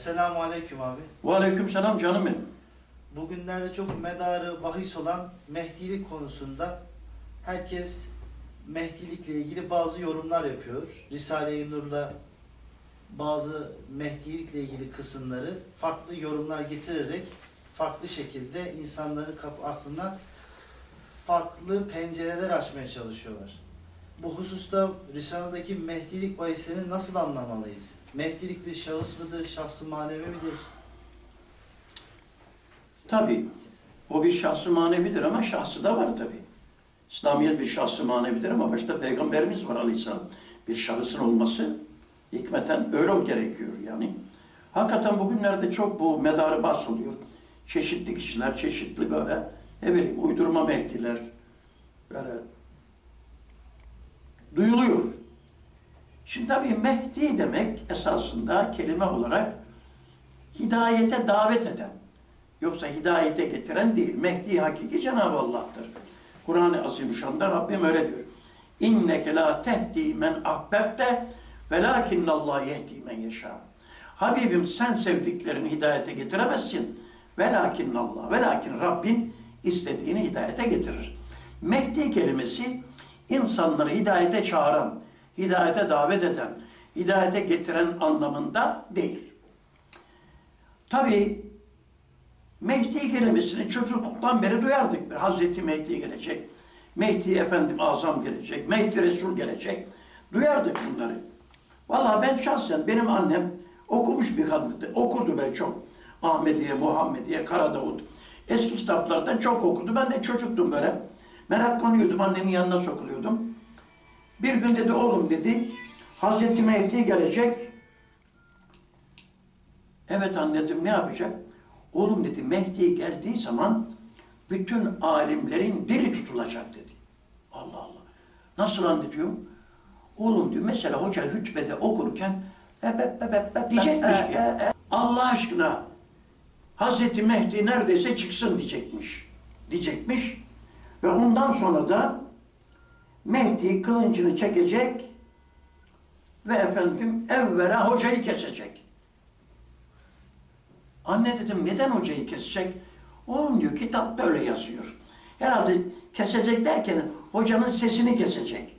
Esselamu Aleyküm abi. Ve aleyküm selam canım benim. Bugünlerde çok medarı bahis olan Mehdilik konusunda herkes Mehdilikle ilgili bazı yorumlar yapıyor. Risale-i Nur'la bazı Mehdilikle ilgili kısımları farklı yorumlar getirerek farklı şekilde insanların aklına farklı pencereler açmaya çalışıyorlar. Bu hususta Risale'deki Mehdilik bahislerini nasıl anlamalıyız? Mehdilik bir şahıs mıdır, şahsı manevi midir? Tabii o bir şahsı manevidir ama şahsı da var tabii. İslamiyet bir şahsı manevidir ama başta Peygamberimiz var aleyhisselam. Bir şahısın olması hikmeten öyle gerekiyor yani. Hakikaten bugünlerde çok bu medarı bas oluyor. Çeşitli kişiler, çeşitli böyle ne bileyim uydurma mehdiler böyle duyuluyor. Şimdi tabii Mehdi demek esasında kelime olarak hidayete davet eden. Yoksa hidayete getiren değil. Mehdi hakiki Cenab-ı Allah'tır. Kur'an-ı Azimüşşan'da Rabbim öyle diyor. İnneke la tehdi men ahbebte ve lakinnallah yehdi men yeşâ. Habibim sen sevdiklerini hidayete getiremezsin. Ve lakinnallah ve lakin Rabbin istediğini hidayete getirir. Mehdi kelimesi insanları hidayete çağıran, hidayete davet eden, hidayete getiren anlamında değil. Tabi Mehdi kelimesini çocukluktan beri duyardık. Bir Hazreti Mehdi gelecek, Mehdi Efendim Azam gelecek, Mehdi Resul gelecek. Duyardık bunları. Vallahi ben şahsen benim annem okumuş bir kadındı. Okurdu ben çok. Ahmediye, Muhammediye, Karadavut. Eski kitaplardan çok okudu. Ben de çocuktum böyle. Meraklanıyordum. Annemin yanına sokuluyordum. Bir gün dedi oğlum dedi Hazreti Mehdi gelecek. Evet dedim ne yapacak? Oğlum dedi Mehdi geldiği zaman bütün alimlerin dili tutulacak dedi. Allah Allah. Nasıl anne diyorum? Oğlum diyor mesela hoca hutbede okurken hep diyecekmiş ki Allah aşkına Hazreti Mehdi neredeyse çıksın diyecekmiş. Diyecekmiş. Ve ondan sonra da Mehdi kılıncını çekecek ve efendim evvela hocayı kesecek. Anne dedim neden hocayı kesecek? Oğlum diyor kitapta öyle yazıyor. Herhalde kesecek derken hocanın sesini kesecek.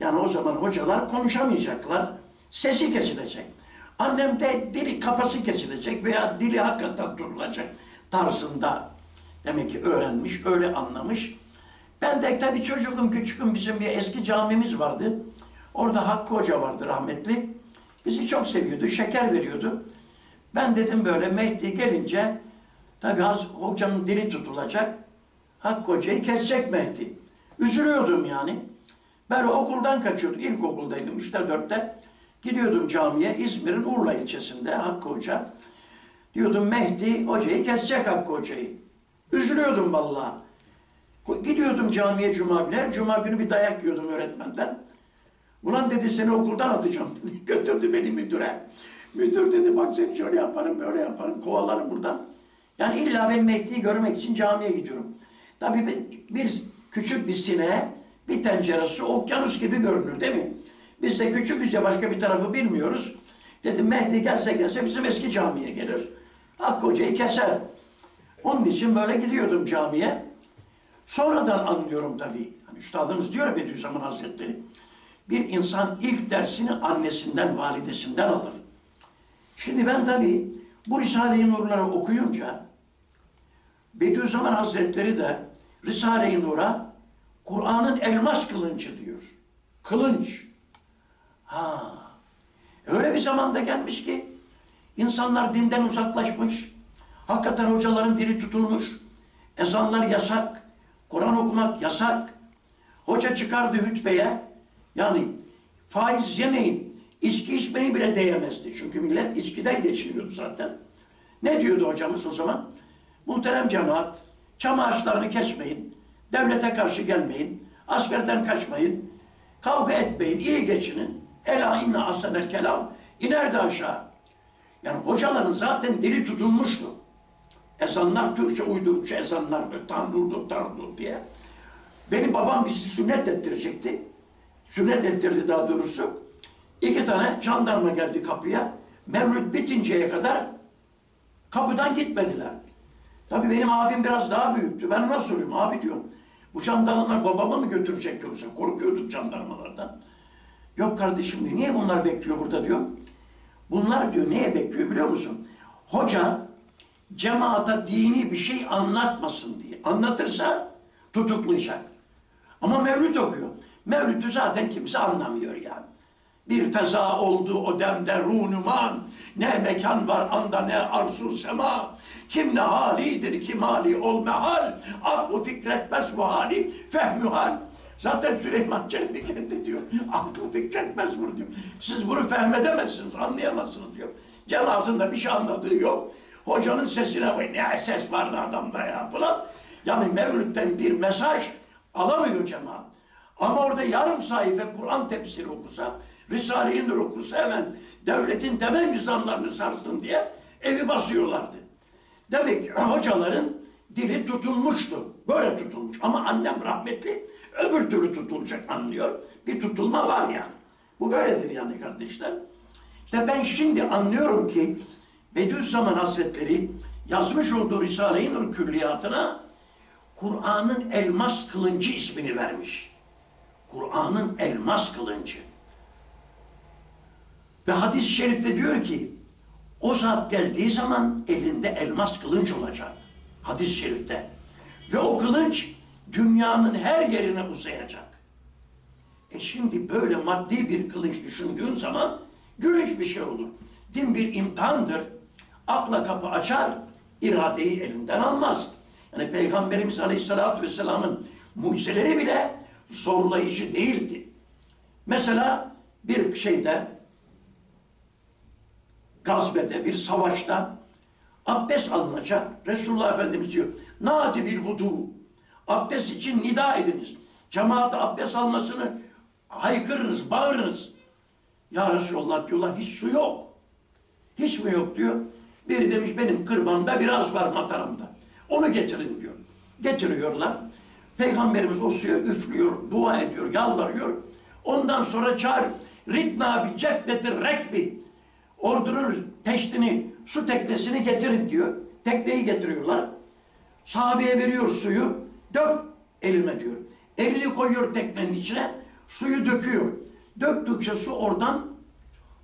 Yani o zaman hocalar konuşamayacaklar. Sesi kesilecek. Annem de dili kafası kesilecek veya dili hakikaten durulacak tarzında demek ki öğrenmiş, öyle anlamış. Ben de tabii çocukum, küçüküm bizim bir eski camimiz vardı. Orada Hakkı Hoca vardı rahmetli. Bizi çok seviyordu, şeker veriyordu. Ben dedim böyle Mehdi gelince tabii hocanın dili tutulacak. Hakkı Hoca'yı kesecek Mehdi. Üzülüyordum yani. Ben okuldan kaçıyordum. İlkokuldaydım işte dörtte. Gidiyordum camiye İzmir'in Urla ilçesinde Hakkı Hoca. Diyordum Mehdi hocayı kesecek Hakkı Hoca'yı. Üzülüyordum vallahi. Gidiyordum camiye cuma günü. Her cuma günü bir dayak yiyordum öğretmenden. Ulan dedi seni okuldan atacağım dedi. Götürdü beni müdüre. Müdür dedi bak seni şöyle yaparım böyle yaparım kovalarım buradan. Yani illa ben Mehdi'yi görmek için camiye gidiyorum. Tabii bir, bir küçük bir sineğe bir tenceresi okyanus gibi görünür değil mi? Biz de küçüküz ya başka bir tarafı bilmiyoruz. Dedim Mehdi gelse gelse bizim eski camiye gelir. Hakkı Hoca'yı keser. Onun için böyle gidiyordum camiye. Sonradan anlıyorum tabii. Hani üstadımız diyor Bediüzzaman Hazretleri. Bir insan ilk dersini annesinden, validesinden alır. Şimdi ben tabii bu Risale-i Nur'ları okuyunca Bediüzzaman Hazretleri de Risale-i Nur'a Kur'an'ın elmas kılıncı diyor. Kılınç. Ha. Öyle bir zamanda gelmiş ki insanlar dinden uzaklaşmış. Hakikaten hocaların dili tutulmuş. Ezanlar yasak. Kur'an okumak yasak. Hoca çıkardı hütbeye. Yani faiz yemeyin, içki içmeyi bile değemezdi. Çünkü millet içkiden geçiniyordu zaten. Ne diyordu hocamız o zaman? Muhterem cemaat, çam ağaçlarını kesmeyin, devlete karşı gelmeyin, askerden kaçmayın, kavga etmeyin, iyi geçinin. Ela inne asenel kelam, inerdi aşağı. Yani hocaların zaten dili tutulmuştu. Ezanlar Türkçe uydurukça ezanlar böyle tanrıldır diye. Benim babam bizi sünnet ettirecekti. Sünnet ettirdi daha doğrusu. İki tane jandarma geldi kapıya. Mevlüt bitinceye kadar Kapıdan gitmediler. Tabii benim abim biraz daha büyüktü. Ben ona soruyorum. Abi diyorum. Bu jandarmalar babamı mı götürecek yoksa? Korkuyorduk jandarmalardan. Yok kardeşim diyor. Niye bunlar bekliyor burada diyor. Bunlar diyor neye bekliyor biliyor musun? Hoca cemaata dini bir şey anlatmasın diye. Anlatırsa tutuklayacak. Ama mevlüt okuyor. Mevlütü zaten kimse anlamıyor yani. Bir feza oldu o demde runuman. Ne mekan var anda ne arzu sema. Kim ne halidir ki mali ol mehal. Aklı fikretmez bu hali fehmü hal. Zaten Süleyman kendi kendi diyor. Aklı fikretmez bunu diyor. Siz bunu fehmedemezsiniz, anlayamazsınız diyor. Cemaatin de bir şey anladığı yok. Hocanın sesine bak ne ses vardı adamda ya falan. Yani Mevlüt'ten bir mesaj alamıyor cemaat. Ama orada yarım sayfa Kur'an tefsiri okusa, Risale-i Nur okusa hemen devletin temel nizamlarını sarsın diye evi basıyorlardı. Demek ki hocaların dili tutulmuştu. Böyle tutulmuş. Ama annem rahmetli öbür türlü tutulacak anlıyor. Bir tutulma var yani. Bu böyledir yani kardeşler. İşte ben şimdi anlıyorum ki Bediüzzaman Hazretleri yazmış olduğu Risale-i Nur külliyatına Kur'an'ın elmas kılıncı ismini vermiş. Kur'an'ın elmas kılıncı. Ve hadis-i şerifte diyor ki o zat geldiği zaman elinde elmas kılınç olacak. Hadis-i şerifte. Ve o kılınç dünyanın her yerine uzayacak. E şimdi böyle maddi bir kılınç düşündüğün zaman gülünç bir şey olur. Din bir imtihandır. Akla kapı açar, iradeyi elinden almaz. Yani Peygamberimiz Aleyhisselatü Vesselam'ın mucizeleri bile zorlayıcı değildi. Mesela bir şeyde gazbede, bir savaşta abdest alınacak. Resulullah Efendimiz diyor, nadi bir vudu. Abdest için nida ediniz. Cemaat abdest almasını haykırınız, bağırınız. Ya Resulullah diyorlar, hiç su yok. Hiç mi yok diyor. Biri demiş benim kırbamda biraz var mataramda. Onu getirin diyor. Getiriyorlar. Peygamberimiz o suya üflüyor, dua ediyor, yalvarıyor. Ondan sonra çağır. Ritna bi ceddetir rekbi. Ordunun teştini, su teknesini getirin diyor. Tekneyi getiriyorlar. Sahabeye veriyor suyu. Dök elime diyor. Elini koyuyor teknenin içine. Suyu döküyor. Döktükçe su oradan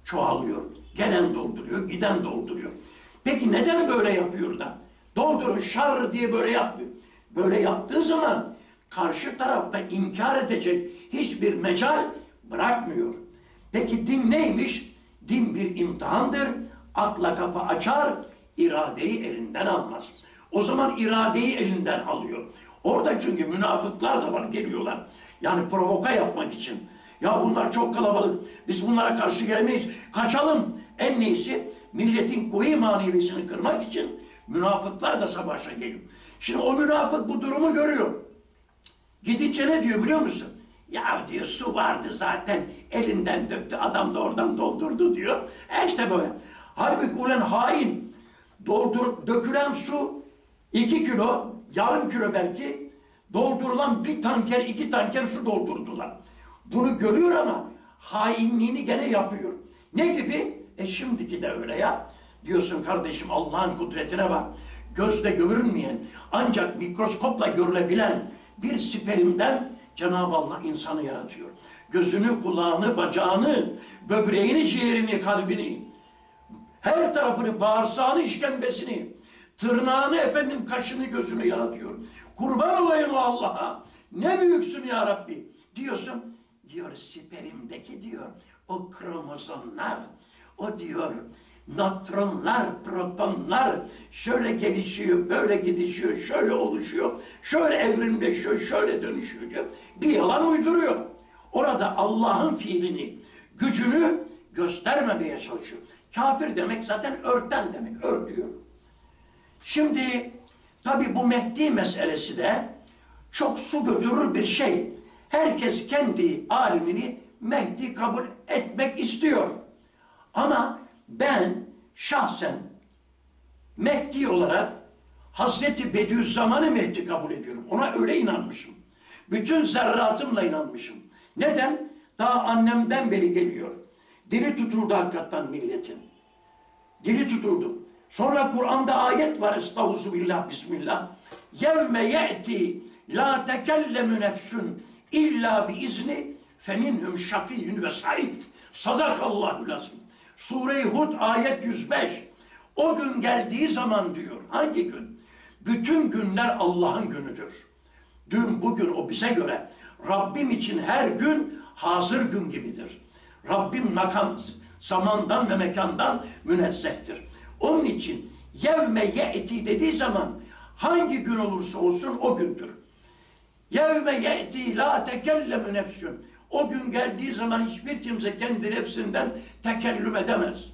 çoğalıyor. Gelen dolduruyor, giden dolduruyor. Peki neden böyle yapıyor da? Doldurun şar diye böyle yapmıyor. Böyle yaptığı zaman karşı tarafta inkar edecek hiçbir mecal bırakmıyor. Peki din neymiş? Din bir imtihandır. Akla kapı açar, iradeyi elinden almaz. O zaman iradeyi elinden alıyor. Orada çünkü münafıklar da var geliyorlar. Yani provoka yapmak için. Ya bunlar çok kalabalık. Biz bunlara karşı gelemeyiz. Kaçalım. En iyisi milletin kuvve maneviyesini kırmak için münafıklar da savaşa geliyor. Şimdi o münafık bu durumu görüyor. Gidince ne diyor biliyor musun? Ya diyor su vardı zaten elinden döktü adam da oradan doldurdu diyor. E işte böyle. Halbuki ulan hain doldur, dökülen su iki kilo yarım kilo belki doldurulan bir tanker iki tanker su doldurdular. Bunu görüyor ama hainliğini gene yapıyor. Ne gibi? E şimdiki de öyle ya. Diyorsun kardeşim Allah'ın kudretine bak. Gözle görünmeyen ancak mikroskopla görülebilen bir siperimden Cenab-ı Allah insanı yaratıyor. Gözünü, kulağını, bacağını, böbreğini, ciğerini, kalbini, her tarafını, bağırsağını, işkembesini, tırnağını, efendim kaşını, gözünü yaratıyor. Kurban olayım o Allah'a. Ne büyüksün ya Rabbi. Diyorsun, diyor siperimdeki diyor o kromozomlar, o diyor nötronlar, protonlar şöyle gelişiyor, böyle gidişiyor, şöyle oluşuyor, şöyle evrimleşiyor, şöyle dönüşüyor diyor. Bir yalan uyduruyor. Orada Allah'ın fiilini, gücünü göstermemeye çalışıyor. Kafir demek zaten örten demek, örtüyor. Şimdi tabi bu Mehdi meselesi de çok su götürür bir şey. Herkes kendi alimini Mehdi kabul etmek istiyor. Ama ben şahsen Mehdi olarak Hazreti Bediüzzaman'ı Mehdi kabul ediyorum. Ona öyle inanmışım. Bütün zerratımla inanmışım. Neden? Daha annemden beri geliyor. Dili tutuldu hakikaten milletin. Dili tutuldu. Sonra Kur'an'da ayet var. Estağuzu billah, bismillah. Yevme ye'ti la tekellemu nefsun illa bi izni feminhum şakiyyun ve said. Sadakallahu lazım. Sure-i Hud ayet 105. O gün geldiği zaman diyor. Hangi gün? Bütün günler Allah'ın günüdür. Dün bugün o bize göre Rabbim için her gün hazır gün gibidir. Rabbim nakam, zamandan ve mekandan münezzehtir. Onun için yevme ye'ti dediği zaman hangi gün olursa olsun o gündür. Yevme ye'ti la tekellemu nefsün. O gün geldiği zaman hiçbir kimse kendi nefsinden tekellüm edemez.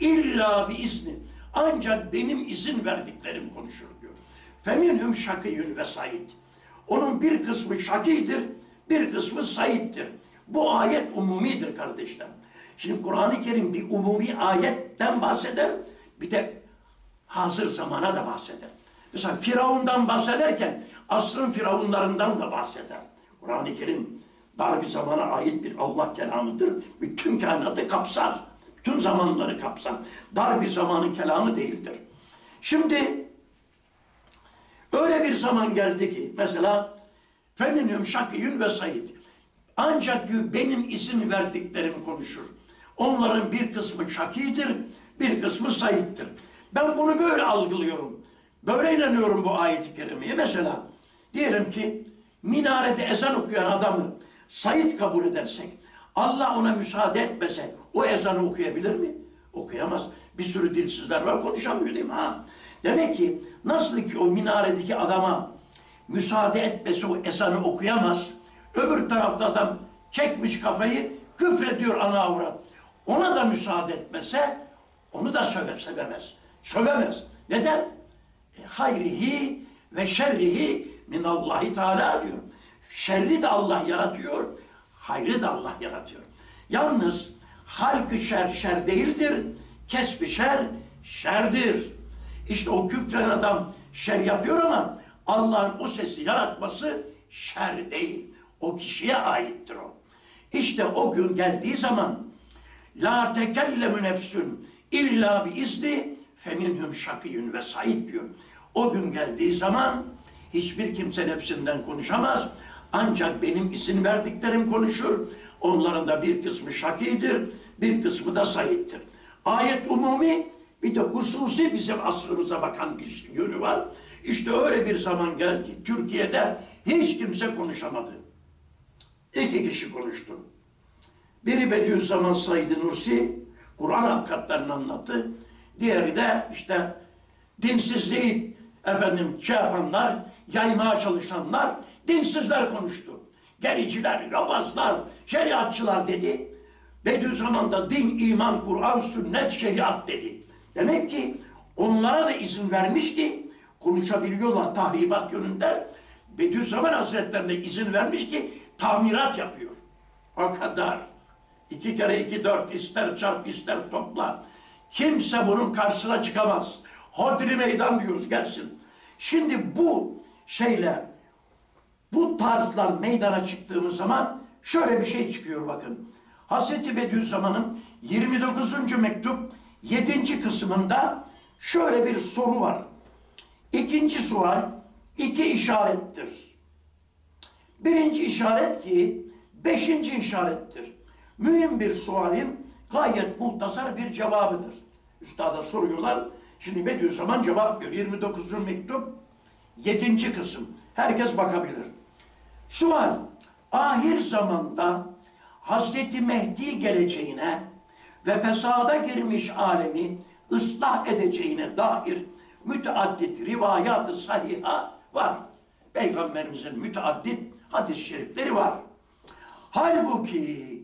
İlla bir izni. Ancak benim izin verdiklerim konuşur diyor. Feminhum şakiyün ve said. Onun bir kısmı şakidir, bir kısmı saittir. Bu ayet umumidir kardeşler. Şimdi Kur'an-ı Kerim bir umumi ayetten bahseder, bir de hazır zamana da bahseder. Mesela Firavun'dan bahsederken asrın firavunlarından da bahseder. Kur'an-ı Kerim dar bir zamana ait bir Allah kelamıdır. Bütün kainatı kapsar. Bütün zamanları kapsar. Dar bir zamanın kelamı değildir. Şimdi öyle bir zaman geldi ki mesela feminum şakiyün ve sayid. Ancak benim izin verdiklerim konuşur. Onların bir kısmı şakidir, bir kısmı sayittir. Ben bunu böyle algılıyorum. Böyle inanıyorum bu ayet-i kerimeye. Mesela diyelim ki minarede ezan okuyan adamı sayit kabul edersek, Allah ona müsaade etmese o ezanı okuyabilir mi? Okuyamaz. Bir sürü dilsizler var konuşamıyor değil mi? Ha? Demek ki nasıl ki o minaredeki adama müsaade etmesi o ezanı okuyamaz. Öbür tarafta adam çekmiş kafayı küfrediyor ana avrat. Ona da müsaade etmese onu da söver, sevemez. Sövemez. Neden? E, hayrihi ve şerrihi minallahi teala diyor. Şerri de Allah yaratıyor, hayrı da Allah yaratıyor. Yalnız halkı şer şer değildir, kesbi şer şerdir. İşte o küfren adam şer yapıyor ama Allah'ın o sesi yaratması şer değil. O kişiye aittir o. İşte o gün geldiği zaman la tekellemu nefsün illa bi izni feminhum şakiyün ve said diyor. O gün geldiği zaman hiçbir kimse nefsinden konuşamaz. Ancak benim isim verdiklerim konuşur. Onların da bir kısmı şakidir, bir kısmı da saittir. Ayet umumi bir de hususi bizim asrımıza bakan bir yönü var. İşte öyle bir zaman geldi Türkiye'de hiç kimse konuşamadı. İki kişi konuştu. Biri Bediüzzaman Said Nursi, Kur'an hakikatlerini anlattı. Diğeri de işte dinsizliği efendim şey yapanlar, yaymaya çalışanlar, dinsizler konuştu. Gericiler, yobazlar, şeriatçılar dedi. Bediüzzaman din, iman, Kur'an, sünnet, şeriat dedi. Demek ki onlara da izin vermiş ki konuşabiliyorlar tahribat yönünde. Bediüzzaman Hazretlerine izin vermiş ki tamirat yapıyor. O kadar. İki kere iki dört ister çarp ister topla. Kimse bunun karşısına çıkamaz. Hodri meydan diyoruz gelsin. Şimdi bu şeyle bu tarzlar meydana çıktığımız zaman şöyle bir şey çıkıyor bakın. Hazreti Bediüzzaman'ın 29. mektup 7. kısmında şöyle bir soru var. İkinci sual iki işarettir. Birinci işaret ki beşinci işarettir. Mühim bir sualin gayet muhtasar bir cevabıdır. Üstada soruyorlar. Şimdi Bediüzzaman cevap veriyor. 29. mektup 7. kısım. Herkes bakabilir. Sual. Ahir zamanda Hazreti Mehdi geleceğine ve fesada girmiş alemi ıslah edeceğine dair müteaddit rivayat-ı sahiha var. Peygamberimizin müteaddit hadis-i şerifleri var. Halbuki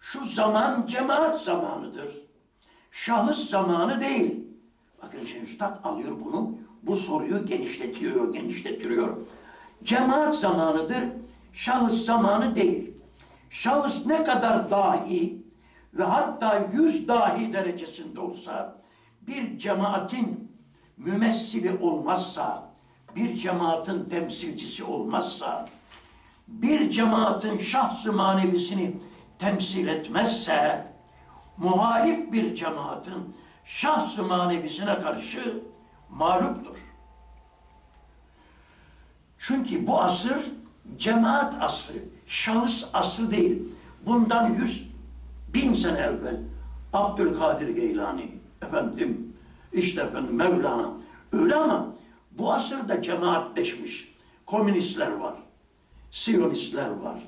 şu zaman cemaat zamanıdır. Şahıs zamanı değil. Bakın şimdi üstad alıyor bunu, bu soruyu genişletiyor, genişletiyor. Cemaat zamanıdır, şahıs zamanı değil. Şahıs ne kadar dahi ve hatta yüz dahi derecesinde olsa bir cemaatin mümessili olmazsa, bir cemaatin temsilcisi olmazsa, bir cemaatin şahsı manevisini temsil etmezse, muhalif bir cemaatin şahs-ı manevisine karşı mağluptur. Çünkü bu asır cemaat asrı, şahıs asrı değil. Bundan yüz bin sene evvel Abdülkadir Geylani, efendim, işte efendim Mevlana. Öyle ama bu asırda cemaatleşmiş. Komünistler var, Siyonistler var,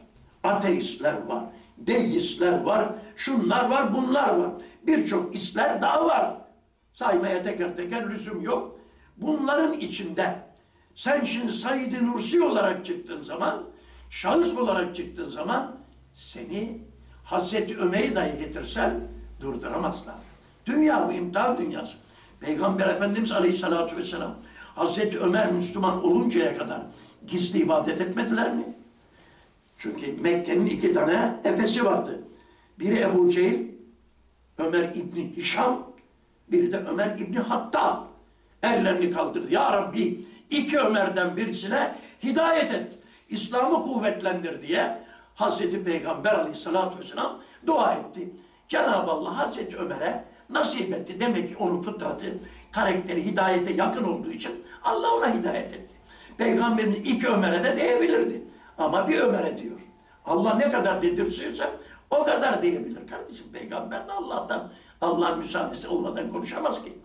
ateistler var, deistler var, şunlar var, bunlar var. Birçok isler daha var. Saymaya teker teker lüzum yok. Bunların içinde sen şimdi Said Nursi olarak çıktığın zaman, şahıs olarak çıktığın zaman seni Hazreti Ömer'i dahi getirsen durduramazlar. Dünya bu imtihan dünyası. Peygamber Efendimiz Aleyhisselatü Vesselam Hazreti Ömer Müslüman oluncaya kadar gizli ibadet etmediler mi? Çünkü Mekke'nin iki tane efesi vardı. Biri Ebu Cehil, Ömer İbni Hişam, biri de Ömer İbni Hattab. Ellerini kaldırdı. Ya Rabbi iki Ömer'den birisine hidayet et. İslam'ı kuvvetlendir diye Hazreti Peygamber aleyhissalatü vesselam dua etti. Cenab-ı Allah Hazreti Ömer'e nasip etti. Demek ki onun fıtratı, karakteri hidayete yakın olduğu için Allah ona hidayet etti. Peygamberimiz iki Ömer'e de diyebilirdi. Ama bir Ömer'e diyor. Allah ne kadar dedirsiyorsa o kadar diyebilir kardeşim. Peygamber de Allah'tan, Allah'ın müsaadesi olmadan konuşamaz ki.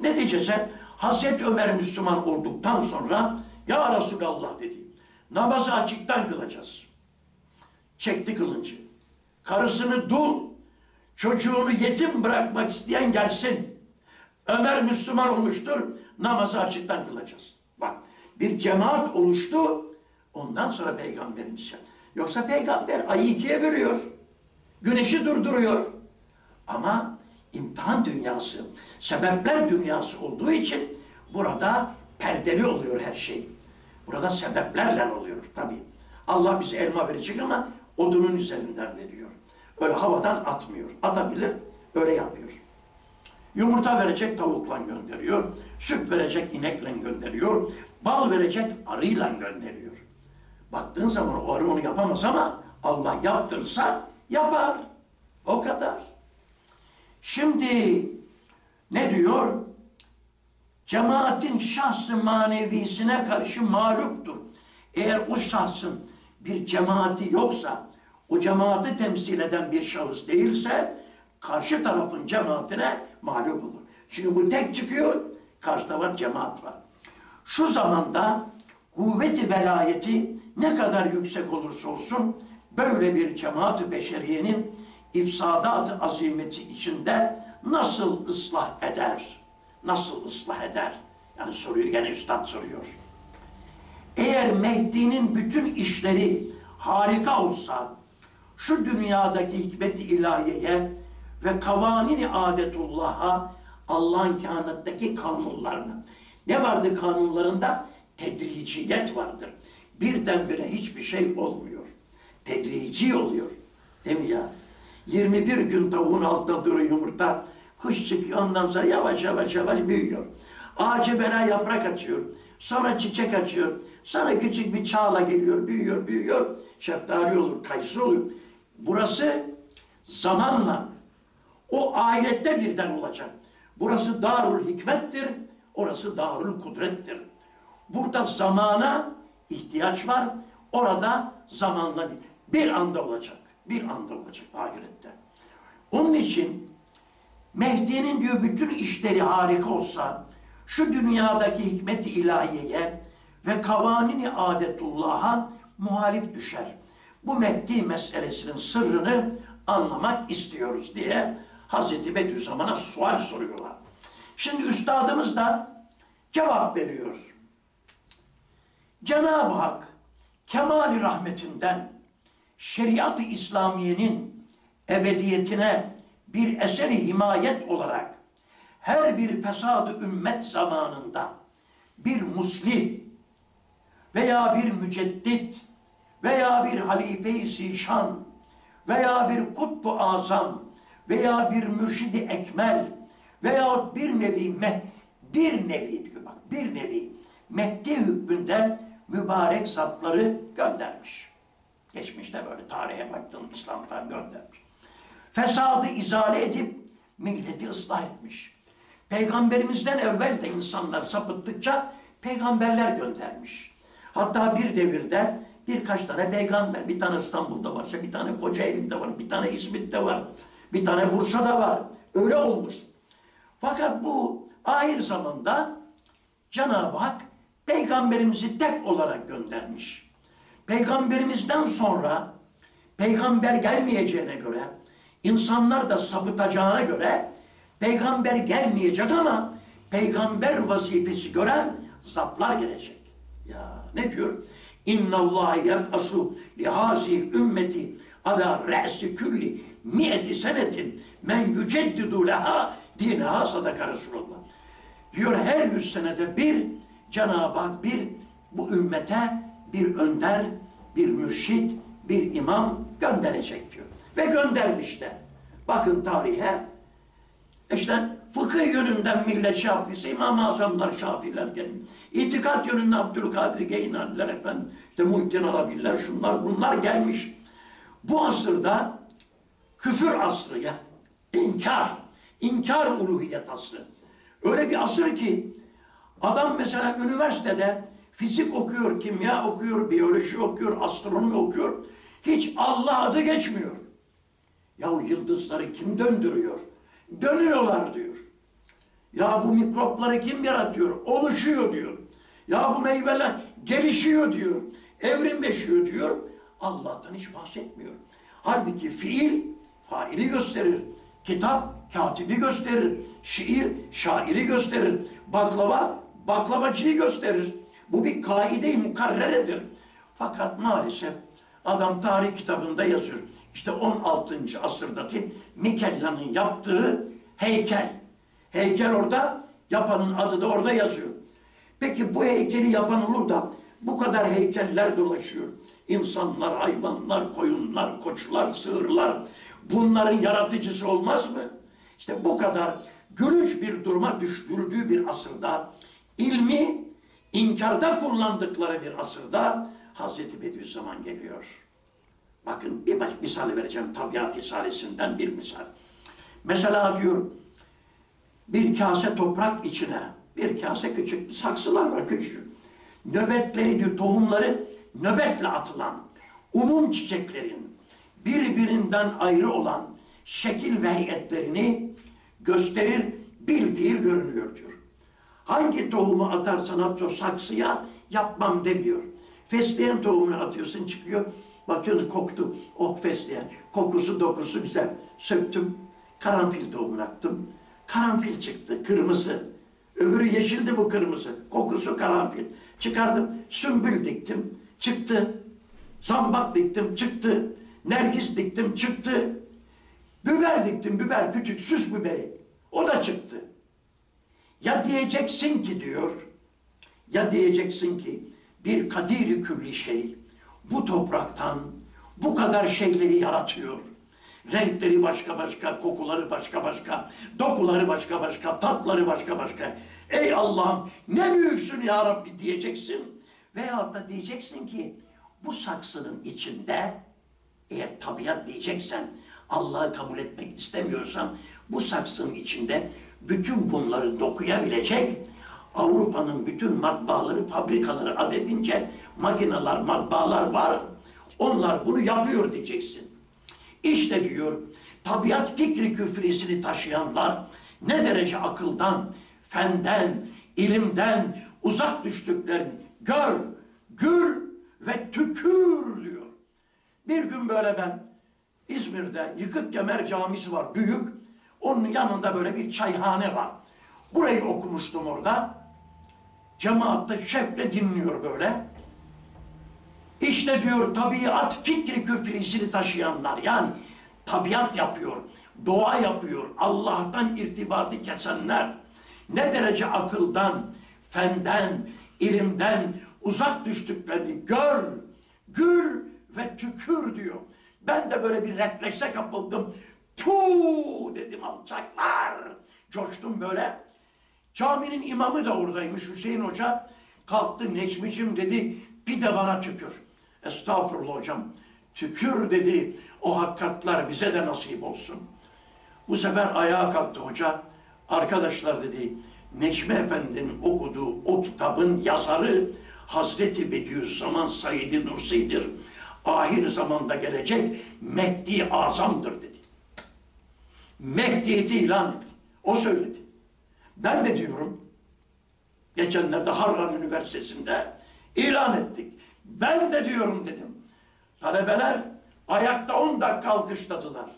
Neticese Hazreti Ömer Müslüman olduktan sonra Ya Resulallah dedi. Namazı açıktan kılacağız. Çekti kılıncı. Karısını dul, çocuğunu yetim bırakmak isteyen gelsin. Ömer Müslüman olmuştur, namazı açıktan kılacağız. Bak bir cemaat oluştu, ondan sonra peygamberimiz. Yoksa peygamber ayı ikiye bölüyor, güneşi durduruyor. Ama imtihan dünyası, sebepler dünyası olduğu için burada perdeli oluyor her şey. Burada sebeplerle oluyor tabi. Allah bize elma verecek ama odunun üzerinden veriyor. Öyle havadan atmıyor. Atabilir, öyle yapıyor. Yumurta verecek tavukla gönderiyor. Süt verecek inekle gönderiyor. Bal verecek arıyla gönderiyor. Baktığın zaman o arı onu yapamaz ama Allah yaptırsa yapar. O kadar. Şimdi ne diyor? Cemaatin şahsı manevisine karşı mağluptur. Eğer o şahsın bir cemaati yoksa, o cemaati temsil eden bir şahıs değilse, karşı tarafın cemaatine mağlup olur. Çünkü bu tek çıkıyor, karşıda var cemaat var. Şu zamanda kuvveti velayeti ne kadar yüksek olursa olsun, böyle bir cemaat-ı beşeriyenin ifsadat-ı azimeti içinde nasıl ıslah eder? Nasıl ıslah eder? Yani soruyu gene üstad soruyor. Eğer Mehdi'nin bütün işleri harika olsa, şu dünyadaki hikmet-i ilahiyeye ve kavanini adetullah'a Allah'ın kainattaki kanunlarına. Ne vardı kanunlarında? Tedriciyet vardır. Birdenbire hiçbir şey olmuyor. Tedrici oluyor. Değil mi ya? 21 gün tavuğun altında duruyor yumurta. Kuş çıkıyor ondan sonra yavaş yavaş yavaş büyüyor. Ağacı bena yaprak açıyor. Sonra çiçek açıyor. Sonra küçük bir çağla geliyor, büyüyor, büyüyor. Şeftali olur, kayısı oluyor. Burası zamanla o ahirette birden olacak. Burası darul hikmettir, orası darul kudrettir. Burada zamana ihtiyaç var, orada zamanla. Bir anda olacak, bir anda olacak ahirette. Onun için Mehdi'nin diyor bütün işleri harika olsa, şu dünyadaki hikmet-i ilahiyeye ve kavanini adetullah'a muhalif düşer. Bu Mehdi meselesinin sırrını anlamak istiyoruz diye Hazreti Bediüzzaman'a sual soruyorlar. Şimdi üstadımız da cevap veriyor. Cenab-ı Hak kemali rahmetinden şeriat-ı İslamiye'nin ebediyetine bir eseri himayet olarak her bir fesad ümmet zamanında bir muslih veya bir müceddit veya bir halife-i zişan veya bir kutbu azam veya bir mürşidi ekmel veya bir nevi meh, bir nevi diyor bak bir nevi Mehdi hükmünde mübarek zatları göndermiş. Geçmişte böyle tarihe baktım İslam'dan göndermiş. Fesadı izale edip milleti ıslah etmiş. Peygamberimizden evvel de insanlar sapıttıkça peygamberler göndermiş. Hatta bir devirde birkaç tane peygamber, bir tane İstanbul'da varsa, bir tane Kocaeli'nde var, bir tane İzmit'te var, bir tane Bursa'da var. Öyle olmuş. Fakat bu ahir zamanda Cenab-ı Hak peygamberimizi tek olarak göndermiş. Peygamberimizden sonra peygamber gelmeyeceğine göre, insanlar da sapıtacağına göre peygamber gelmeyecek ama peygamber vazifesi gören zatlar gelecek. Ya ne diyor? İnna Allah yeb'asu lihazi ümmeti ala re'si külli miyeti senetin men yüceddidu leha dinaha sadaka Resulullah. Diyor her yüz senede bir Cenab-ı Hak bir bu ümmete bir önder, bir mürşit, bir imam gönderecek diyor. Ve göndermiş de. Bakın tarihe. İşte fıkıh yönünden millet şey yaptıysa İmam-ı Azamlar, Şafiler gelmiş. İtikat yönünden Abdülkadir Geynaniler efendim, işte Muhittin Arabiller, şunlar bunlar gelmiş. Bu asırda küfür asrı ya, inkar, inkar uluhiyet asrı. Öyle bir asır ki adam mesela üniversitede fizik okuyor, kimya okuyor, biyoloji okuyor, astronomi okuyor. Hiç Allah adı geçmiyor. Ya o yıldızları kim döndürüyor? Dönüyorlar diyor. Ya bu mikropları kim yaratıyor? Oluşuyor diyor. Ya bu meyveler gelişiyor diyor. Evrimleşiyor diyor. Allah'tan hiç bahsetmiyor. Halbuki fiil faili gösterir. Kitap katibi gösterir. Şiir şairi gösterir. Baklava baklavacıyı gösterir. Bu bir kaide-i mukarreredir. Fakat maalesef adam tarih kitabında yazıyor. İşte 16. asırdaki Mikella'nın yaptığı heykel. Heykel orada, yapanın adı da orada yazıyor. Peki bu heykeli yapan olur da bu kadar heykeller dolaşıyor. İnsanlar, hayvanlar, koyunlar, koçlar, sığırlar bunların yaratıcısı olmaz mı? İşte bu kadar gülünç bir duruma düşürüldüğü bir asırda ilmi inkarda kullandıkları bir asırda Hazreti Bediüzzaman geliyor. Bakın bir baş misal vereceğim tabiat risalesinden bir misal. Mesela diyor bir kase toprak içine bir kase küçük saksılar var küçük. Nöbetleri diyor tohumları nöbetle atılan umum çiçeklerin birbirinden ayrı olan şekil ve heyetlerini gösterir bir fiil görünüyor diyor. Hangi tohumu atarsan at o saksıya yapmam demiyor. Fesleğen tohumunu atıyorsun çıkıyor. Bakıyorsun koktu. Oh fesleğen. Kokusu dokusu güzel. Söktüm. Karanfil tohumunu attım. Karanfil çıktı. Kırmızı. Öbürü yeşildi bu kırmızı. Kokusu karanfil. Çıkardım. Sümbül diktim. Çıktı. Zambak diktim. Çıktı. Nergis diktim. Çıktı. Biber diktim. Biber küçük süs biberi. O da çıktı. Ya diyeceksin ki diyor, ya diyeceksin ki bir kadiri külli şey bu topraktan bu kadar şeyleri yaratıyor. Renkleri başka başka, kokuları başka başka, dokuları başka başka, tatları başka başka. Ey Allah'ım ne büyüksün ya Rabbi diyeceksin. Veyahut da diyeceksin ki bu saksının içinde eğer tabiat diyeceksen Allah'ı kabul etmek istemiyorsan bu saksının içinde bütün bunları dokuyabilecek Avrupa'nın bütün matbaaları, fabrikaları adedince makineler, matbaalar var. Onlar bunu yapıyor diyeceksin. İşte diyor, tabiat fikri küfrisini taşıyanlar ne derece akıldan, fenden, ilimden uzak düştüklerini gör, gül ve tükür diyor. Bir gün böyle ben İzmir'de Yıkık Kemer Camisi var, büyük. Onun yanında böyle bir çayhane var. Burayı okumuştum orada. Cemaat da şevkle dinliyor böyle. İşte diyor tabiat fikri küfrisini taşıyanlar yani tabiat yapıyor, doğa yapıyor, Allah'tan irtibatı kesenler ne derece akıldan, fenden, ilimden uzak düştüklerini gör, gül ve tükür diyor. Ben de böyle bir reflekse kapıldım. Puh dedim alçaklar. Coştum böyle. Caminin imamı da oradaymış Hüseyin Hoca. Kalktı Necmi'cim dedi bir de bana tükür. Estağfurullah hocam. Tükür dedi o hakikatler bize de nasip olsun. Bu sefer ayağa kalktı hoca. Arkadaşlar dedi, Necmi Efendi'nin okuduğu o kitabın yazarı Hazreti Bediüzzaman Said Nursi'dir. Ahir zamanda gelecek Mehdi Azam'dır dedi. Mehdiyeti ilan etti. O söyledi. Ben de diyorum, geçenlerde Harran Üniversitesi'nde ilan ettik. Ben de diyorum dedim. Talebeler ayakta 10 dakika alkışladılar.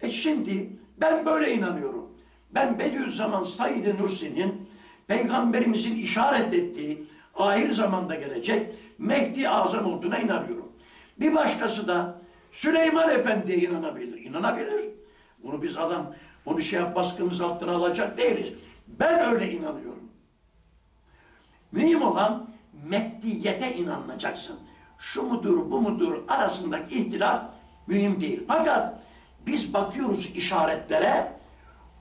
E şimdi ben böyle inanıyorum. Ben Bediüzzaman Said Nursi'nin Peygamberimizin işaret ettiği ahir zamanda gelecek Mehdi Azam olduğuna inanıyorum. Bir başkası da Süleyman Efendi'ye inanabilir. İnanabilir. Bunu biz adam, bunu şey yap baskımız altına alacak değiliz. Ben öyle inanıyorum. Mühim olan Mehdiyete inanmayacaksın. Şu mudur, bu mudur arasındaki ihtilaf mühim değil. Fakat biz bakıyoruz işaretlere,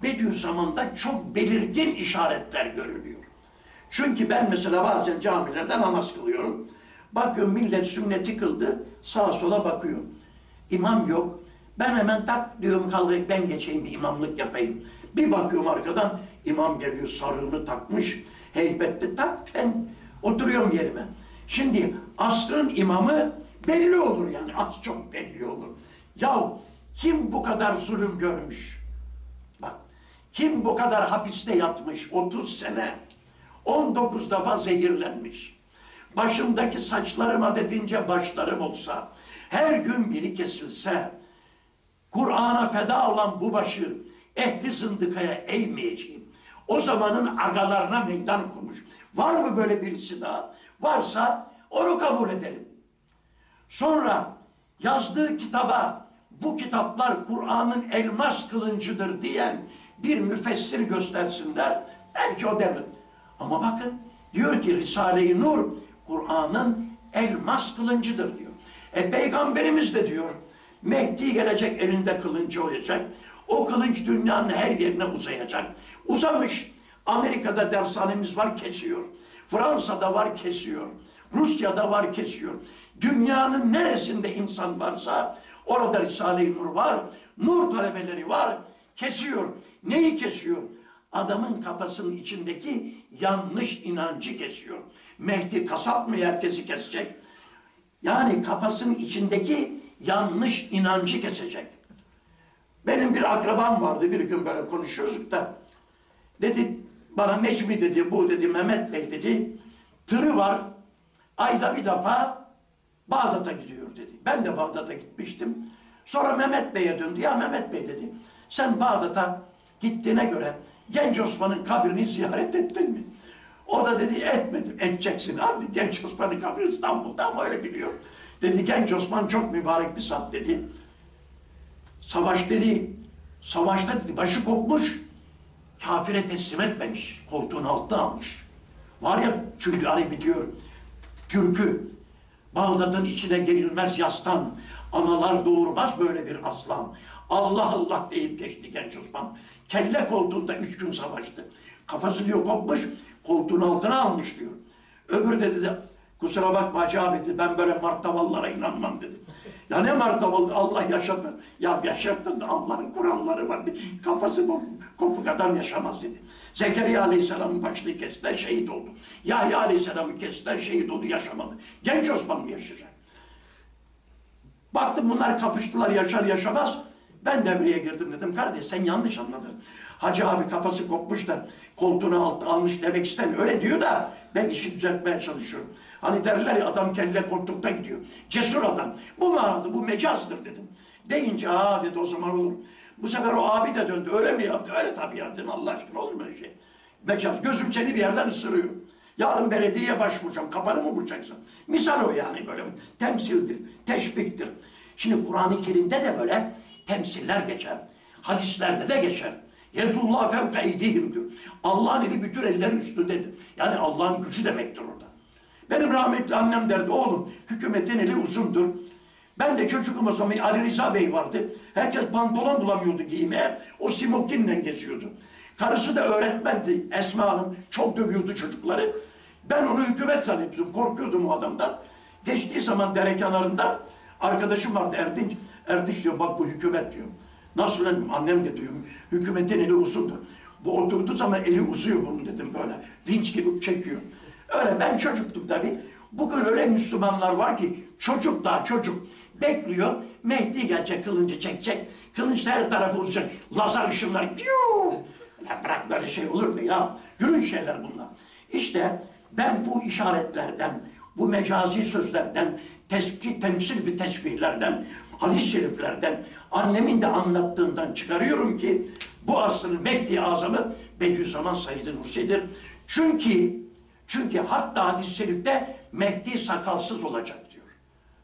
Bediüzzaman'da çok belirgin işaretler görülüyor. Çünkü ben mesela bazen camilerde namaz kılıyorum. Bakıyorum millet sünneti kıldı, sağa sola bakıyor. İmam yok. Ben hemen tak diyorum kalkayım ben geçeyim bir imamlık yapayım. Bir bakıyorum arkadan imam geliyor sarığını takmış. Heybetli tak ben oturuyorum yerime. Şimdi asrın imamı belli olur yani az çok belli olur. Ya kim bu kadar zulüm görmüş? Bak kim bu kadar hapiste yatmış 30 sene 19 defa zehirlenmiş. Başımdaki saçlarıma dedince başlarım olsa her gün biri kesilse Kur'an'a feda olan bu başı ehli zındıkaya eğmeyeceğim. O zamanın agalarına meydan okumuş. Var mı böyle birisi daha? Varsa onu kabul edelim. Sonra yazdığı kitaba bu kitaplar Kur'an'ın elmas kılıncıdır diyen bir müfessir göstersinler. Belki o derim. Ama bakın diyor ki Risale-i Nur Kur'an'ın elmas kılıncıdır diyor. E peygamberimiz de diyor Mehdi gelecek elinde kılıncı olacak. O kılınç dünyanın her yerine uzayacak. Uzamış. Amerika'da dershanemiz var kesiyor. Fransa'da var kesiyor. Rusya'da var kesiyor. Dünyanın neresinde insan varsa orada Risale-i Nur var. Nur talebeleri var. Kesiyor. Neyi kesiyor? Adamın kafasının içindeki yanlış inancı kesiyor. Mehdi kasap mı herkesi kesecek? Yani kafasının içindeki yanlış inancı kesecek. Benim bir akrabam vardı bir gün böyle konuşuyorduk da dedi bana Necmi dedi bu dedi Mehmet Bey dedi tırı var ayda bir defa Bağdat'a gidiyor dedi. Ben de Bağdat'a gitmiştim. Sonra Mehmet Bey'e döndü. Ya Mehmet Bey dedi sen Bağdat'a gittiğine göre Genç Osman'ın kabrini ziyaret ettin mi? O da dedi etmedim. Edeceksin abi. Genç Osman'ın kabri İstanbul'da ama öyle biliyor. Dedi Genç Osman çok mübarek bir zat dedi. Savaş dedi. Savaşta dedi başı kopmuş. Kafire teslim etmemiş. Koltuğun altına almış. Var ya çünkü hani biliyor. Türkü. Bağdat'ın içine girilmez yastan. Analar doğurmaz böyle bir aslan. Allah Allah deyip geçti genç Osman. Kelle koltuğunda üç gün savaştı. Kafası diyor kopmuş, koltuğun altına almış diyor. Öbürü de dedi, kusura bakma Hacı abi dedi, ben böyle martavallara inanmam dedi. Ya ne martaval Allah yaşatır. Ya yaşatır da Allah'ın kuralları var. Kafası bu kopuk adam yaşamaz dedi. Zekeriya Aleyhisselam'ın başını kestiler, şehit oldu. Yahya Aleyhisselam'ı kestiler, şehit oldu, yaşamadı. Genç Osman mı yaşayacak? Baktım bunlar kapıştılar yaşar yaşamaz. Ben devreye girdim dedim kardeş sen yanlış anladın. Hacı abi kafası kopmuş da koltuğunu alt almış demek istemiyor. Öyle diyor da ben işi düzeltmeye çalışıyorum. Hani derler ya adam kelle koltukta gidiyor. Cesur adam. Bu manada bu mecazdır dedim. Deyince aa dedi o zaman olur. Bu sefer o abi de döndü. Öyle mi yaptı? Öyle tabii ya dedim Allah aşkına olur mu öyle şey? Mecaz. Gözüm seni bir yerden ısırıyor. Yarın belediyeye başvuracağım. Kafanı mı vuracaksın? Misal o yani böyle temsildir, teşbiktir. Şimdi Kur'an-ı Kerim'de de böyle temsiller geçer. Hadislerde de geçer. Yedullah fevka eydihim diyor. Allah'ın eli bütün ellerin üstündedir. Yani Allah'ın gücü demektir orada. Benim rahmetli annem derdi oğlum hükümetin eli uzundur. Ben de çocukum o zaman Ali Rıza Bey vardı. Herkes pantolon bulamıyordu giymeye. O simokinle geziyordu. Karısı da öğretmendi Esma Hanım. Çok dövüyordu çocukları. Ben onu hükümet zannediyordum. Korkuyordum o adamdan. Geçtiği zaman dere kenarında arkadaşım vardı Erdinç. Erdinç diyor bak bu hükümet diyor. Nasıl lan? Annem de diyor hükümetin eli uzundur. Bu oturduğu zaman eli uzuyor bunun dedim böyle. Vinç gibi çekiyor. Öyle ben çocuktum tabii. Bugün öyle Müslümanlar var ki çocuk daha çocuk. Bekliyor. Mehdi gelecek kılıncı çekecek. Kılıç da her tarafı uzayacak. Lazer ışınlar. Ya bırak böyle şey olur mu ya? Gülün şeyler bunlar. İşte ben bu işaretlerden, bu mecazi sözlerden, tespit, temsil bir tesbihlerden, hadis-i şeriflerden, annemin de anlattığından çıkarıyorum ki bu asrın Mehdi Azamı Bediüzzaman Said Nursi'dir. Çünkü çünkü hatta hadis-i şerifte Mehdi sakalsız olacak diyor.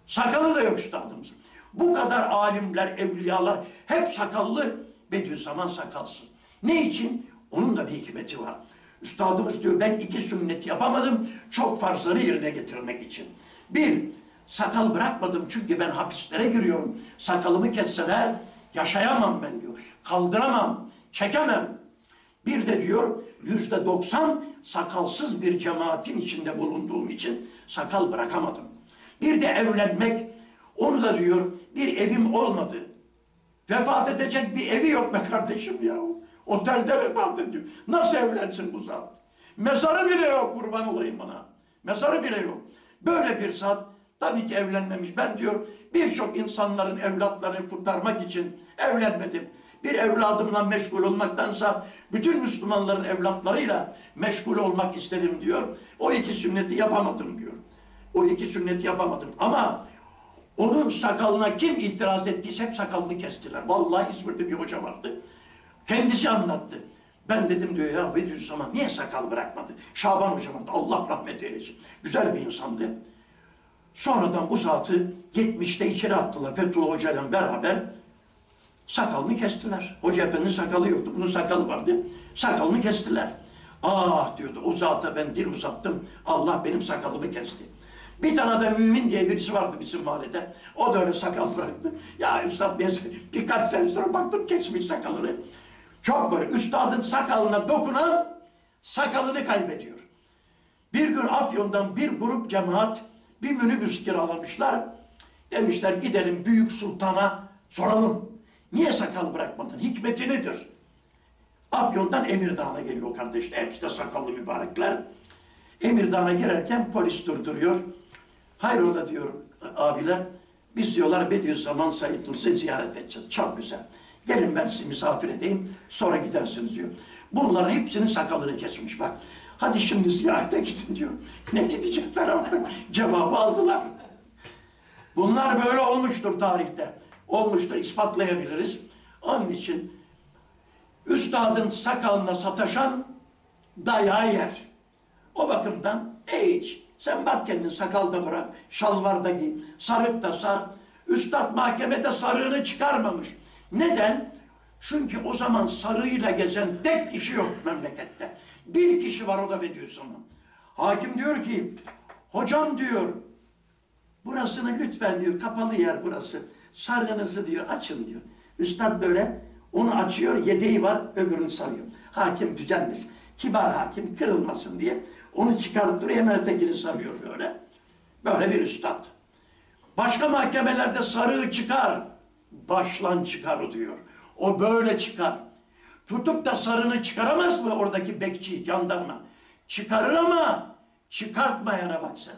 Sakalı da yok üstadımızın. Bu kadar alimler, evliyalar hep sakallı, Bediüzzaman sakalsız. Ne için? Onun da bir hikmeti var. Üstadımız diyor ben iki sünnet yapamadım, çok farzları yerine getirmek için. Bir, sakal bırakmadım çünkü ben hapislere giriyorum. Sakalımı kesseler yaşayamam ben diyor. Kaldıramam, çekemem. Bir de diyor yüzde doksan sakalsız bir cemaatin içinde bulunduğum için sakal bırakamadım. Bir de evlenmek, onu da diyor bir evim olmadı. Vefat edecek bir evi yok be kardeşim ya. Otelde vefat ediyor. Nasıl evlensin bu zat? Mezarı bile yok kurban olayım bana. Mezarı bile yok. Böyle bir zat tabii ki evlenmemiş. Ben diyor birçok insanların evlatlarını kurtarmak için evlenmedim. Bir evladımla meşgul olmaktansa bütün Müslümanların evlatlarıyla meşgul olmak istedim diyor. O iki sünneti yapamadım diyor. O iki sünneti yapamadım. Ama onun sakalına kim itiraz ettiyse hep sakalını kestiler. Vallahi İzmir'de bir hoca vardı. Kendisi anlattı. Ben dedim diyor ya Bediüzzaman niye sakal bırakmadı? Şaban hocam Allah rahmet eylesin. Güzel bir insandı. Sonradan bu zatı 70'te içeri attılar Fethullah Hoca ile beraber. Sakalını kestiler. Hoca efendinin sakalı yoktu. Bunun sakalı vardı. Sakalını kestiler. Ah diyordu o zata ben dil uzattım. Allah benim sakalımı kesti. Bir tane de mümin diye birisi vardı bizim mahallede. O da öyle sakal bıraktı. Ya üstad ben birkaç sene sonra baktım kesmiş sakalını. Çok böyle üstadın sakalına dokunan sakalını kaybediyor. Bir gün Afyon'dan bir grup cemaat bir minibüs kiralamışlar. Demişler gidelim Büyük Sultan'a soralım. Niye sakal bırakmadın? Hikmeti nedir? Afyon'dan Emirdağ'a geliyor kardeşler. Hepsi de sakallı mübarekler. Emirdağ'a girerken polis durduruyor. Hayrola diyor abiler. Biz diyorlar Bediüzzaman Said Nursi'yi ziyaret edeceğiz. Çok güzel. Gelin ben sizi misafir edeyim. Sonra gidersiniz diyor. Bunların hepsinin sakalını kesmiş bak. Hadi şimdi ziyarete gidin diyor. Ne gidecekler artık? Cevabı aldılar. Bunlar böyle olmuştur tarihte. Olmuştur, ispatlayabiliriz. Onun için üstadın sakalına sataşan dayağı yer. O bakımdan hiç sen bak kendin sakalda bırak, şalvarda giy, sarık da sar. Üstad mahkemede sarığını çıkarmamış. Neden? Çünkü o zaman sarığıyla gezen tek kişi yok memlekette. Bir kişi var o da Bediüzzaman. Hakim diyor ki, hocam diyor, burasını lütfen diyor, kapalı yer burası. Sarığınızı diyor, açın diyor. Üstad böyle onu açıyor, yedeği var, öbürünü sarıyor. Hakim düzenlesin. Kibar hakim kırılmasın diye onu çıkarıp duruyor, hemen ötekini sarıyor böyle. Böyle bir üstad. Başka mahkemelerde sarığı çıkar, başlan çıkar diyor. O böyle çıkar. Tutup da sarını çıkaramaz mı oradaki bekçi, jandarma? Çıkarır ama çıkartmayana bak sen.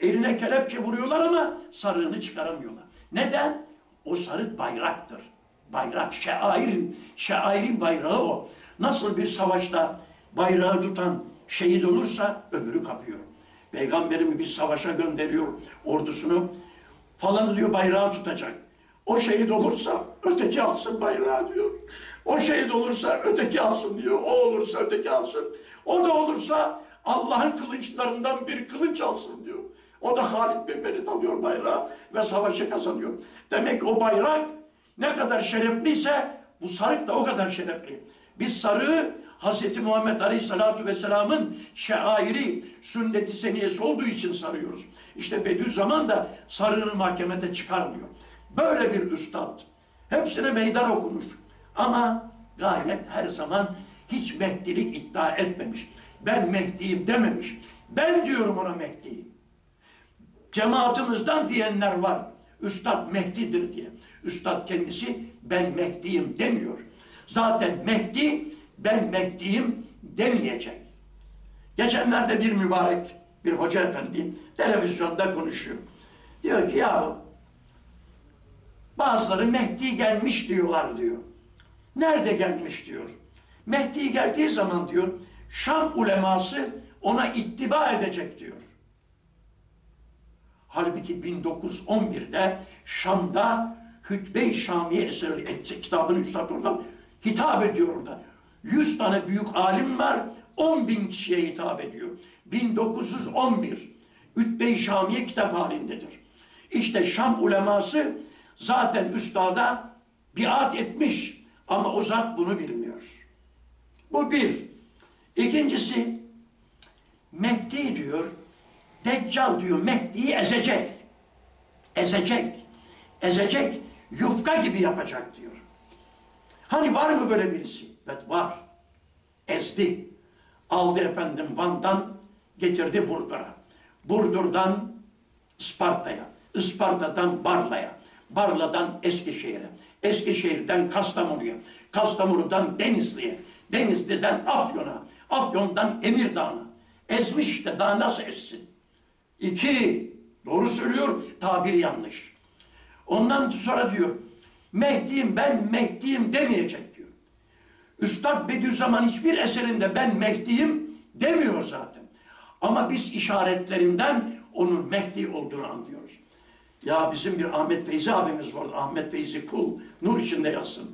Eline kelepçe vuruyorlar ama sarığını çıkaramıyorlar. Neden? O sarık bayraktır. Bayrak, şairin, şairin bayrağı o. Nasıl bir savaşta bayrağı tutan şehit olursa öbürü kapıyor. Peygamberimi bir savaşa gönderiyor ordusunu. Falanı diyor bayrağı tutacak. O şehit olursa öteki alsın bayrağı diyor. O şehit olursa öteki alsın diyor. O olursa öteki alsın. O da olursa Allah'ın kılıçlarından bir kılıç alsın diyor. O da Halid bin Velid alıyor bayrağı ve savaşı kazanıyor. Demek o bayrak ne kadar şerefliyse bu sarık da o kadar şerefli. Biz sarığı Hz. Muhammed Aleyhisselatü Vesselam'ın şairi, sünnet-i seniyesi olduğu için sarıyoruz. İşte Bediüzzaman da sarığını mahkemede çıkarmıyor. Böyle bir üstad. Hepsine meydan okumuş. Ama gayet her zaman hiç Mehdilik iddia etmemiş. Ben Mehdi'yim dememiş. Ben diyorum ona Mehdi. Cemaatimizden diyenler var. Üstad Mehdi'dir diye. Üstad kendisi ben Mehdi'yim demiyor. Zaten Mehdi ben Mehdi'yim demeyecek. Geçenlerde bir mübarek bir hoca efendi televizyonda konuşuyor. Diyor ki ya bazıları Mehdi gelmiş diyorlar diyor. Nerede gelmiş diyor. Mehdi geldiği zaman diyor Şam uleması ona ittiba edecek diyor. Halbuki 1911'de Şam'da Hütbe-i Şamiye eseri kitabını Üstad oradan hitap ediyor orada. 100 tane büyük alim var, 10 bin kişiye hitap ediyor. 1911 Hütbe-i Şamiye kitap halindedir. İşte Şam uleması zaten üstada biat etmiş ama o zat bunu bilmiyor. Bu bir. İkincisi Mehdi diyor, Deccal diyor Mehdi'yi ezecek. Ezecek. Ezecek, yufka gibi yapacak diyor. Hani var mı böyle birisi? Evet var. Ezdi. Aldı efendim Van'dan getirdi Burdur'a. Burdur'dan Isparta'ya. Isparta'dan Barla'ya. Barla'dan Eskişehir'e. Eskişehir'den Kastamonu'ya. Kastamonu'dan Denizli'ye. Denizli'den Afyon'a. Afyon'dan Emirdağ'a. Ezmiş işte daha nasıl ezsin? İki, doğru söylüyor, tabiri yanlış. Ondan sonra diyor, Mehdi'yim ben Mehdi'yim demeyecek diyor. Üstad Bediüzzaman hiçbir eserinde ben Mehdi'yim demiyor zaten. Ama biz işaretlerinden onun Mehdi olduğunu anlıyoruz. Ya bizim bir Ahmet Feyzi abimiz vardı. Ahmet Feyzi Kul. Nur içinde yazsın.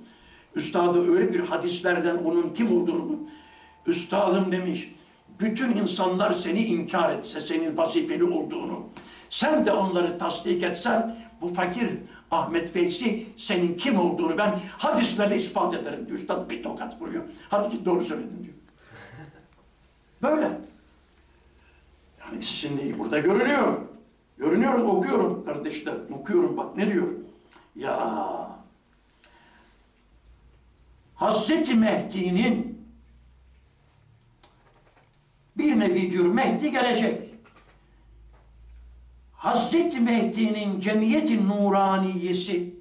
Üstadı öyle bir hadislerden onun kim olduğunu Üstadım demiş. Bütün insanlar seni inkar etse senin vazifeli olduğunu. Sen de onları tasdik etsen bu fakir Ahmet Feyzi senin kim olduğunu ben hadislerle ispat ederim diyor. Üstad bir tokat vuruyor. Hadi git doğru söyledin diyor. Böyle. Yani şimdi burada görünüyor. Görünüyorum, okuyorum kardeşler. Okuyorum bak ne diyor. Ya Hazreti Mehdi'nin bir nevi diyor Mehdi gelecek. Hazreti Mehdi'nin cemiyeti nuraniyesi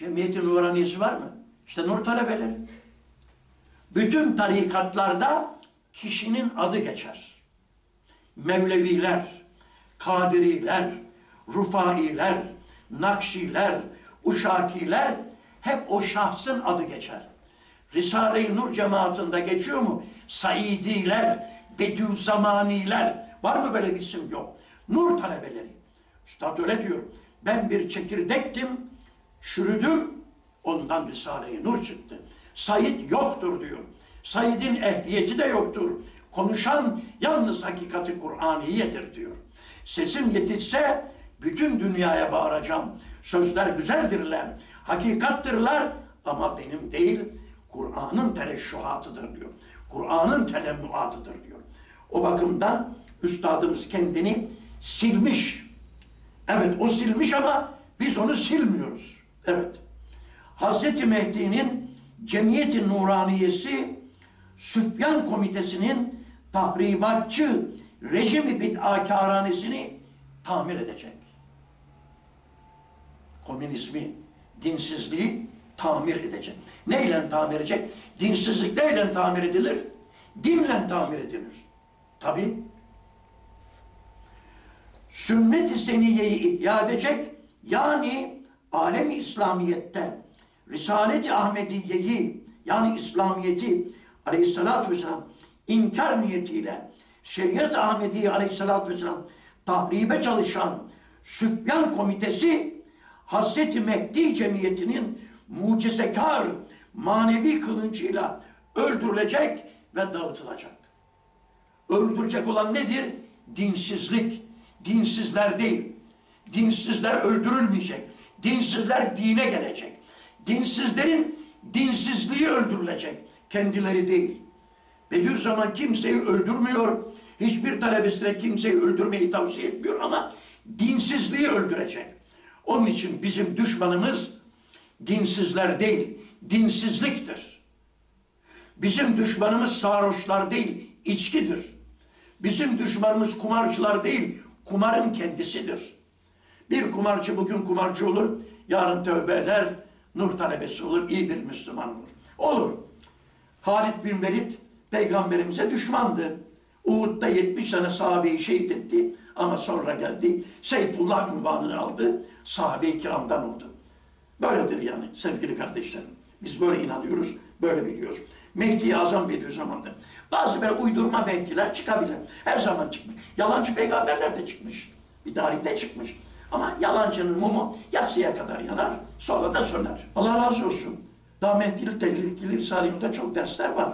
cemiyeti nuraniyesi var mı? İşte nur talebeleri. Bütün tarikatlarda kişinin adı geçer. Mevleviler, Kadiriler, Rufailer, Nakşiler, Uşakiler hep o şahsın adı geçer. Risale-i Nur cemaatinde geçiyor mu? Saidiler, Bediüzzamaniler var mı böyle bir isim? Yok. Nur talebeleri. Üstad öyle diyor. Ben bir çekirdektim, çürüdüm, ondan Risale-i Nur çıktı. Said yoktur diyor. Said'in ehliyeti de yoktur. Konuşan yalnız hakikati Kur'aniyedir diyor. Sesim yetişse bütün dünyaya bağıracağım. Sözler güzeldirler, hakikattırlar ama benim değil, Kur'an'ın tereşşuhatıdır diyor. Kur'an'ın telemmuatıdır diyor. O bakımdan üstadımız kendini silmiş. Evet o silmiş ama biz onu silmiyoruz. Evet. Hazreti Mehdi'nin Cemiyeti Nuraniyesi Süfyan Komitesi'nin tahribatçı rejimi bid'akaranesini tamir edecek. Komünizmi, dinsizliği tamir edecek. Neyle tamir edecek? Dinsizlik neyle tamir edilir? Dinle tamir edilir. Tabi. Sünnet-i seniyeyi ihya edecek. Yani alemi İslamiyet'te Risalet-i Ahmediye'yi yani İslamiyet'i aleyhissalatü vesselam inkar niyetiyle Şeriat-ı Ahmediye aleyhissalatü vesselam tahribe çalışan Süfyan Komitesi Hazreti Mehdi Cemiyeti'nin mucizekar manevi kılıncıyla öldürülecek ve dağıtılacak. Öldürecek olan nedir? Dinsizlik. Dinsizler değil. Dinsizler öldürülmeyecek. Dinsizler dine gelecek. Dinsizlerin dinsizliği öldürülecek. Kendileri değil. Bediüzzaman kimseyi öldürmüyor. Hiçbir talebesine kimseyi öldürmeyi tavsiye etmiyor ama dinsizliği öldürecek. Onun için bizim düşmanımız dinsizler değil, dinsizliktir. Bizim düşmanımız sarhoşlar değil, içkidir. Bizim düşmanımız kumarcılar değil, kumarın kendisidir. Bir kumarcı bugün kumarcı olur, yarın tövbe eder, nur talebesi olur, iyi bir Müslüman olur. Olur. Halid bin Velid peygamberimize düşmandı. Uhud'da 70 tane sahabeyi şehit etti. Ama sonra geldi. Seyfullah ünvanını aldı. Sahabe-i kiramdan oldu. Böyledir yani sevgili kardeşlerim. Biz böyle inanıyoruz, böyle biliyoruz. Mehdi Azam Bediüzzaman'dır. Bazı böyle uydurma Mehdiler çıkabilir. Her zaman çıkmış. Yalancı peygamberler de çıkmış. Bir tarihte çıkmış. Ama yalancının mumu yatsıya kadar yanar, sonra da söner. Allah razı olsun. Daha Mehdi'lik ilgili Risale'imde çok dersler var.